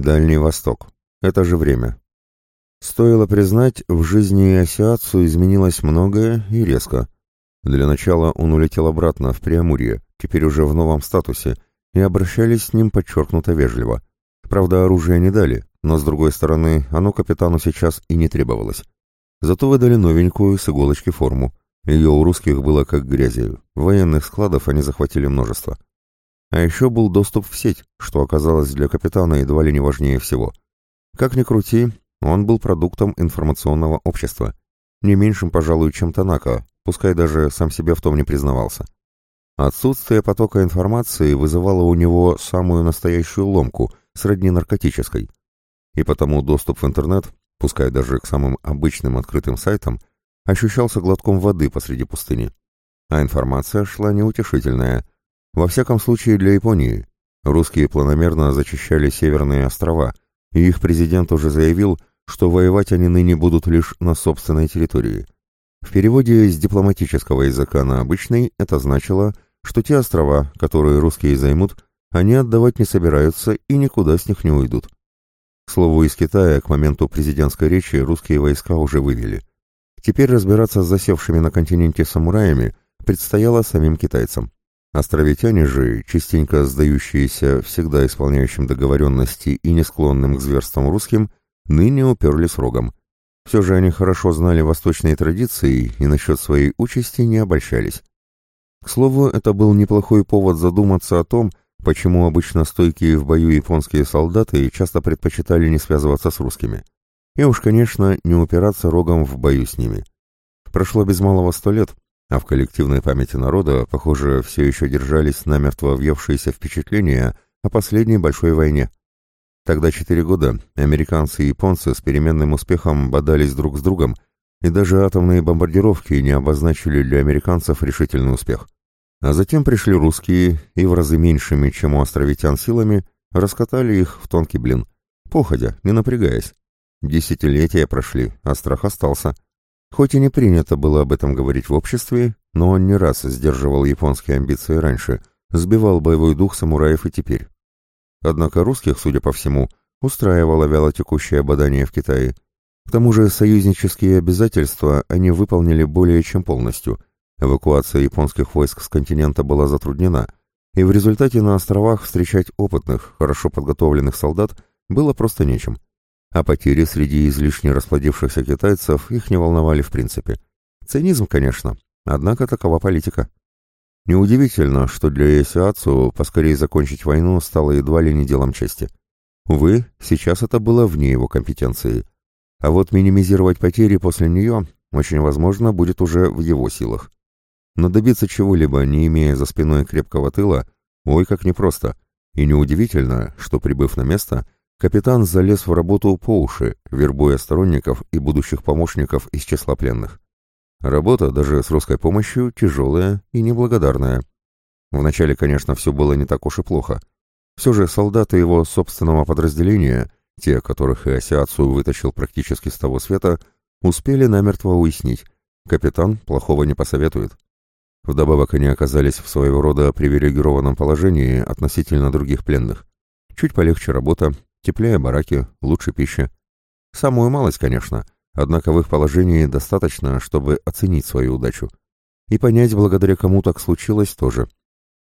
Дальний Восток. Это же время. Стоило признать, в жизни Осиацу изменилось многое и резко. Для начала он улетел обратно, в Преамурье, теперь уже в новом статусе, и обращались с ним подчеркнуто вежливо. Правда, оружие не дали, но, с другой стороны, оно капитану сейчас и не требовалось. Зато выдали новенькую с иголочки форму. Ее у русских было как грязи. Военных складов они захватили множество. А еще был доступ в сеть, что оказалось для капитана едва ли не важнее всего. Как ни крути, он был продуктом информационного общества. Не меньшим, пожалуй, чем Танака, пускай даже сам себе в том не признавался. Отсутствие потока информации вызывало у него самую настоящую ломку, сродни наркотической. И потому доступ в интернет, пускай даже к самым обычным открытым сайтам, ощущался глотком воды посреди пустыни. А информация шла неутешительная. Во всяком случае для Японии. Русские планомерно зачищали северные острова, и их президент уже заявил, что воевать они ныне будут лишь на собственной территории. В переводе с дипломатического языка на обычный это значило, что те острова, которые русские займут, они отдавать не собираются и никуда с них не уйдут. К слову, из Китая к моменту президентской речи русские войска уже вывели. Теперь разбираться с засевшими на континенте самураями предстояло самим китайцам. Островитяне же, частенько сдающиеся всегда исполняющим договоренности и не склонным к зверствам русским, ныне уперлись рогом. Все же они хорошо знали восточные традиции и насчет своей участи не обольщались. К слову, это был неплохой повод задуматься о том, почему обычно стойкие в бою японские солдаты часто предпочитали не связываться с русскими. И уж, конечно, не упираться рогом в бою с ними. Прошло без малого сто лет, а в коллективной памяти народа, похоже, все еще держались намертво въевшиеся впечатления о последней большой войне. Тогда четыре года американцы и японцы с переменным успехом бодались друг с другом, и даже атомные бомбардировки не обозначили для американцев решительный успех. А затем пришли русские и в разы меньшими, чем у островитян силами, раскатали их в тонкий блин, походя, не напрягаясь. Десятилетия прошли, а страх остался. Хоть и не принято было об этом говорить в обществе, но он не раз сдерживал японские амбиции раньше, сбивал боевой дух самураев и теперь. Однако русских, судя по всему, устраивало вялотекущее бадание в Китае. К тому же союзнические обязательства они выполнили более чем полностью. Эвакуация японских войск с континента была затруднена, и в результате на островах встречать опытных, хорошо подготовленных солдат было просто нечем. А потери среди излишне расплодившихся китайцев их не волновали в принципе. Цинизм, конечно, однако такова политика. Неудивительно, что для Эсиацу поскорее закончить войну стало едва ли не делом чести. Увы, сейчас это было вне его компетенции. А вот минимизировать потери после нее, очень возможно, будет уже в его силах. Но добиться чего-либо, не имея за спиной крепкого тыла, ой, как непросто. И неудивительно, что, прибыв на место, капитан залез в работу по уши, вербуя сторонников и будущих помощников из числа пленных. Работа, даже с русской помощью, тяжелая и неблагодарная. Вначале, конечно, все было не так уж и плохо. Все же солдаты его собственного подразделения, те, которых и Осиацию вытащил практически с того света, успели намертво уяснить. Капитан плохого не посоветует. Вдобавок они оказались в своего рода привилегированном положении относительно других пленных. Чуть полегче работа, теплее бараки, лучше пища. Самую малость, конечно — Однако в их положении достаточно, чтобы оценить свою удачу. И понять, благодаря кому так случилось, тоже.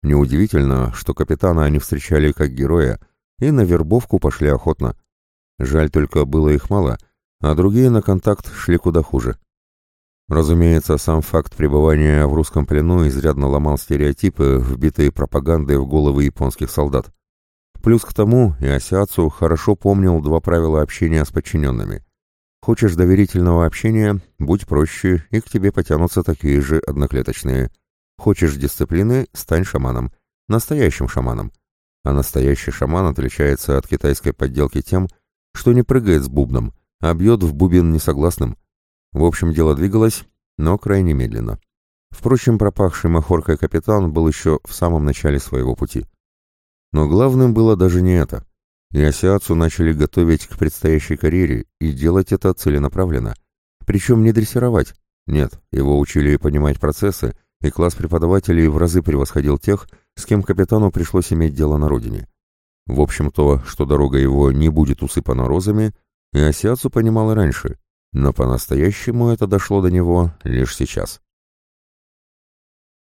Неудивительно, что капитана они встречали как героя, и на вербовку пошли охотно. Жаль только было их мало, а другие на контакт шли куда хуже. Разумеется, сам факт пребывания в русском плену изрядно ломал стереотипы, вбитые пропагандой в головы японских солдат. Плюс к тому и Осиацу хорошо помнил два правила общения с подчиненными. Хочешь доверительного общения, будь проще, и к тебе потянутся такие же одноклеточные. Хочешь дисциплины, стань шаманом. Настоящим шаманом. А настоящий шаман отличается от китайской подделки тем, что не прыгает с бубном, а бьет в бубен несогласным. В общем, дело двигалось, но крайне медленно. Впрочем, пропахший махоркой капитан был еще в самом начале своего пути. Но главным было даже не это и Осиацу начали готовить к предстоящей карьере и делать это целенаправленно. Причем не дрессировать. Нет, его учили понимать процессы, и класс преподавателей в разы превосходил тех, с кем капитану пришлось иметь дело на родине. В общем, то, что дорога его не будет усыпана розами, и Осиацу понимал и раньше, но по-настоящему это дошло до него лишь сейчас.